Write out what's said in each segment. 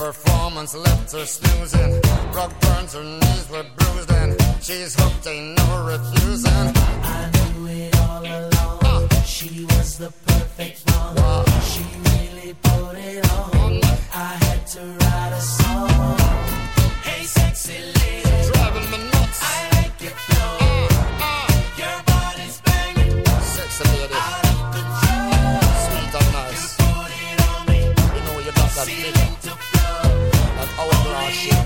Performance left her snoozing. Rock burns her knees were bruised and she's hooked, ain't no refusing. I knew it all along. Uh. She was the perfect one. Wow. She really put it on. Mm. I had to write a song. Hey, sexy lady, driving me nuts. I like it flow. Uh, uh. Your body's banging. Sexy lady, out of control. Sweet and nice. You put it on me. You know you got that.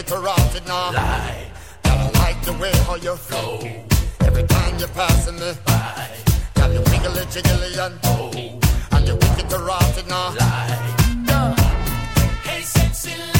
it or rot it now. Lie. Gotta like the way how you flow. Every time you're passing me by. Got you wiggly jiggly and oh. And you're wicked to rot it now. Lie. No. Hey, sexy lady.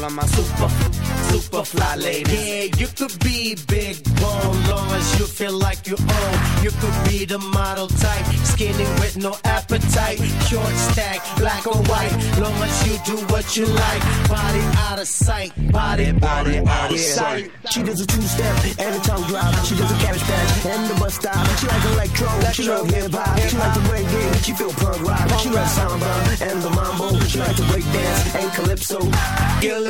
all of my super, super fly ladies. Yeah, you could be big bone, long as you feel like you own. You could be the model type, skinny with no appetite. Short stack, black or white, long as you do what you like. Body out of sight, body, body out of sight. She does a two-step and a tongue drop. She does a cabbage patch and the bus stop. She like electro, she love hip hop. She like the reggae, she feel punk rock. She like samba and the mambo. She like to break dance and calypso. Get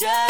Just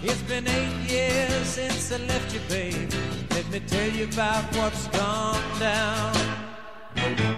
It's been eight years since I left you, babe. Let me tell you about what's gone down.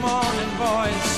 morning voice,